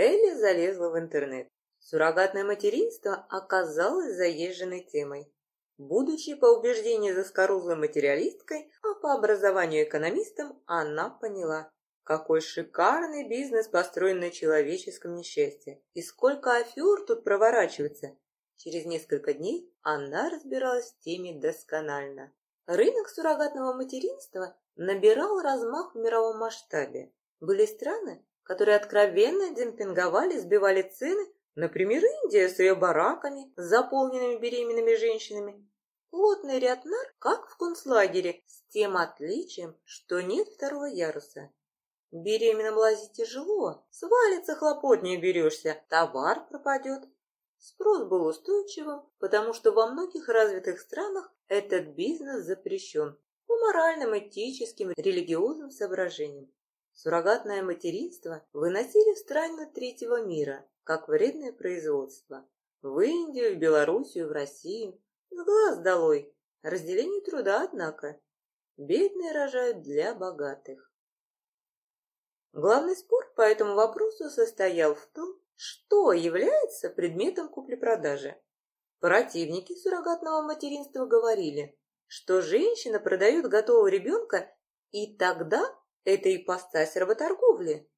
Элли залезла в интернет. Суррогатное материнство оказалось заезженной темой. Будучи по убеждению заскорузлой материалисткой, а по образованию экономистом, она поняла, какой шикарный бизнес построен на человеческом несчастье. И сколько афер тут проворачивается. Через несколько дней она разбиралась в теме досконально. Рынок суррогатного материнства набирал размах в мировом масштабе. Были страны, которые откровенно демпинговали, сбивали цены, например, Индия с ее бараками, заполненными беременными женщинами. Плотный ряд нар, как в концлагере, с тем отличием, что нет второго яруса. Беременным лазить тяжело, свалится хлопот не берешься, товар пропадет. Спрос был устойчивым, потому что во многих развитых странах этот бизнес запрещен по моральным, этическим, религиозным соображениям. Суррогатное материнство выносили в страны третьего мира, как вредное производство. В Индию, в Белоруссию, в Россию. С глаз долой. Разделение труда, однако. Бедные рожают для богатых. Главный спор по этому вопросу состоял в том, что является предметом купли-продажи. Противники суррогатного материнства говорили, что женщина продает готового ребенка, и тогда это ипостась работорговли.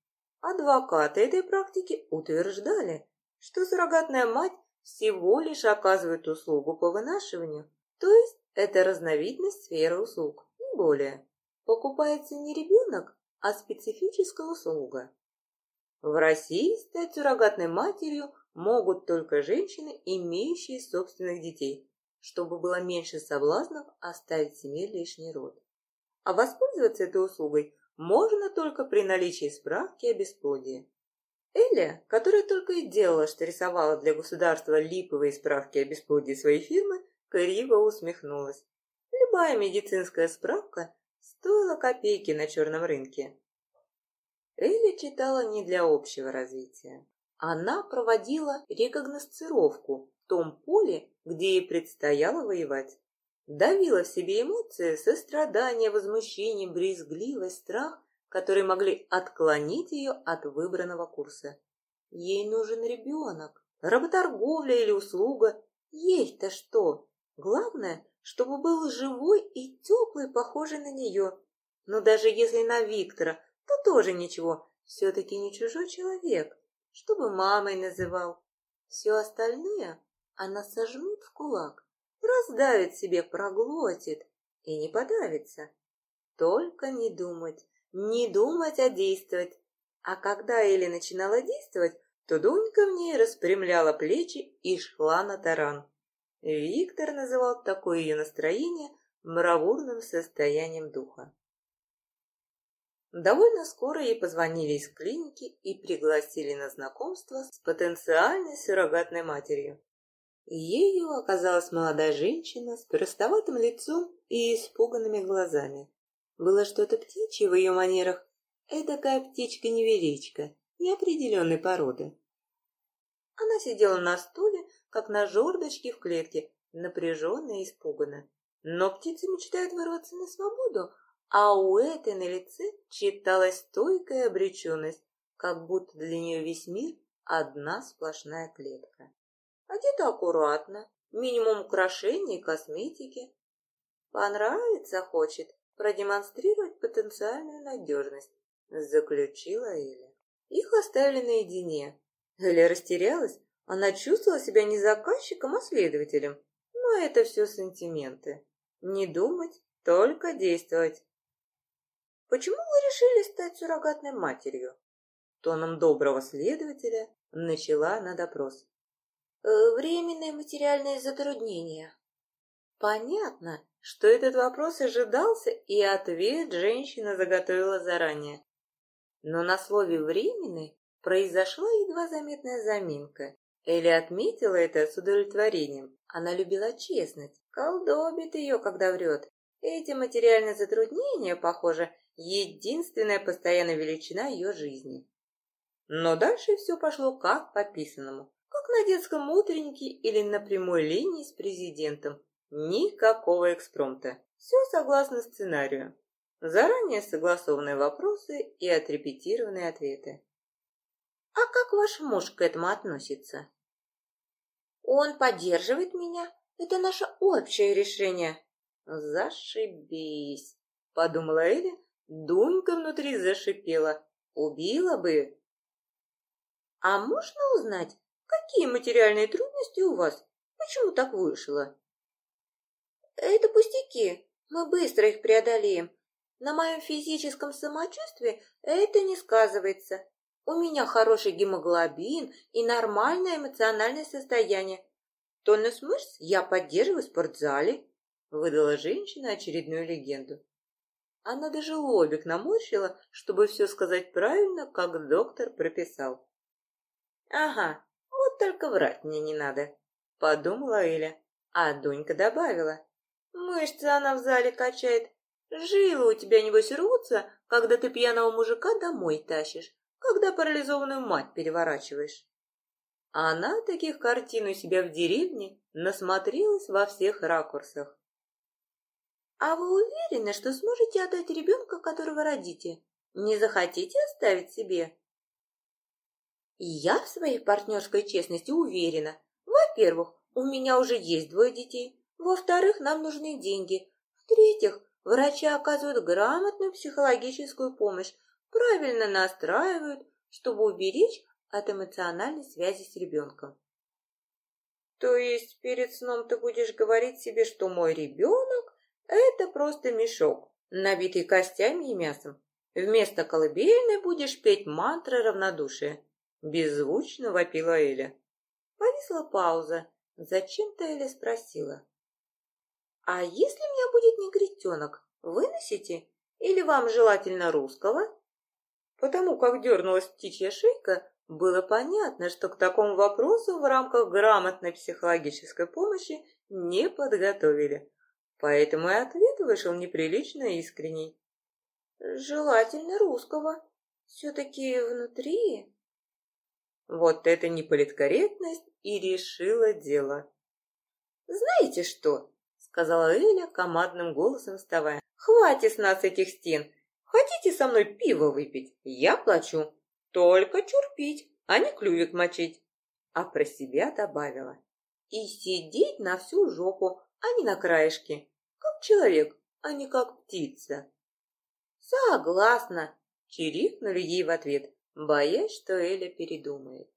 Адвокаты этой практики утверждали, что суррогатная мать всего лишь оказывает услугу по вынашиванию, то есть это разновидность сферы услуг, не более. Покупается не ребенок, а специфическая услуга. В России стать суррогатной матерью могут только женщины, имеющие собственных детей, чтобы было меньше соблазнов оставить семье лишний род. А воспользоваться этой услугой можно только при наличии справки о бесплодии. Эля, которая только и делала, что рисовала для государства липовые справки о бесплодии своей фирмы, криво усмехнулась. Любая медицинская справка стоила копейки на черном рынке. Эля читала не для общего развития. Она проводила рекогносцировку в том поле, где ей предстояло воевать. Давила в себе эмоции, сострадание, возмущение, брезгливость, страх, которые могли отклонить ее от выбранного курса. Ей нужен ребенок, работорговля или услуга. Ей-то что? Главное, чтобы был живой и теплый, похожий на нее. Но даже если на Виктора, то тоже ничего, все-таки не чужой человек, чтобы мамой называл. Все остальное она сожмет в кулак раздавит себе, проглотит и не подавится. Только не думать, не думать, а действовать. А когда Эли начинала действовать, то Дунька в ней распрямляла плечи и шла на таран. Виктор называл такое ее настроение бравурным состоянием духа. Довольно скоро ей позвонили из клиники и пригласили на знакомство с потенциальной суррогатной матерью. Ею оказалась молодая женщина с простоватым лицом и испуганными глазами. Было что-то птичье в ее манерах, эдакая птичка-невеличка, неопределенной породы. Она сидела на стуле, как на жердочке в клетке, напряженно и испуганно. Но птица мечтает вырваться на свободу, а у этой на лице читалась стойкая обреченность, как будто для нее весь мир — одна сплошная клетка. Одета аккуратно, минимум украшений и косметики. Понравится хочет продемонстрировать потенциальную надежность, заключила Эля. Их оставили наедине. Эля растерялась, она чувствовала себя не заказчиком, а следователем. Но это все сантименты. Не думать, только действовать. Почему вы решили стать суррогатной матерью? Тоном доброго следователя начала на допрос. Э, временные материальные затруднения. Понятно, что этот вопрос ожидался, и ответ женщина заготовила заранее. Но на слове «временный» произошла едва заметная заминка. Элли отметила это с удовлетворением. Она любила честность, колдобит ее, когда врет. Эти материальные затруднения, похоже, единственная постоянная величина ее жизни. Но дальше все пошло как по как на детском утреннике или на прямой линии с президентом. Никакого экспромта. Все согласно сценарию. Заранее согласованные вопросы и отрепетированные ответы. А как ваш муж к этому относится? Он поддерживает меня. Это наше общее решение. Зашибись, подумала Эля. Дунька внутри зашипела. Убила бы. А можно узнать, какие материальные трудности у вас? Почему так вышло? Это пустяки. Мы быстро их преодолеем. На моем физическом самочувствии это не сказывается. У меня хороший гемоглобин и нормальное эмоциональное состояние. Тонус мышц я поддерживаю в спортзале, выдала женщина очередную легенду. Она даже лобик наморщила, чтобы все сказать правильно, как доктор прописал. «Ага, вот только врать мне не надо», — подумала Эля. А Дунька добавила. «Мышцы она в зале качает, Жилы у тебя, небось, рвутся, когда ты пьяного мужика домой тащишь, когда парализованную мать переворачиваешь. Она таких картин у себя в деревне насмотрелась во всех ракурсах. А вы уверены, что сможете отдать ребенка, которого родите? Не захотите оставить себе? Я в своей партнерской честности уверена. Во-первых, у меня уже есть двое детей. Во-вторых, нам нужны деньги. В-третьих, Врачи оказывают грамотную психологическую помощь, правильно настраивают, чтобы уберечь от эмоциональной связи с ребенком. То есть перед сном ты будешь говорить себе, что мой ребенок – это просто мешок, набитый костями и мясом. Вместо колыбельной будешь петь мантры равнодушия. Беззвучно вопила Эля. Повисла пауза. Зачем-то Эля спросила. «А если у меня будет негритенок, выносите? Или вам желательно русского?» Потому как дернулась птичья шейка, было понятно, что к такому вопросу в рамках грамотной психологической помощи не подготовили. Поэтому и ответ вышел неприлично искренний. «Желательно русского. Все-таки внутри...» Вот это неполиткорректность и решила дело. «Знаете что?» сказала Эля командным голосом вставая. «Хватит с нас этих стен! Хотите со мной пиво выпить? Я плачу. Только чур пить, а не клювик мочить!» А про себя добавила. «И сидеть на всю жопу, а не на краешке, как человек, а не как птица!» «Согласна!» — чирикнули ей в ответ, боясь, что Эля передумает.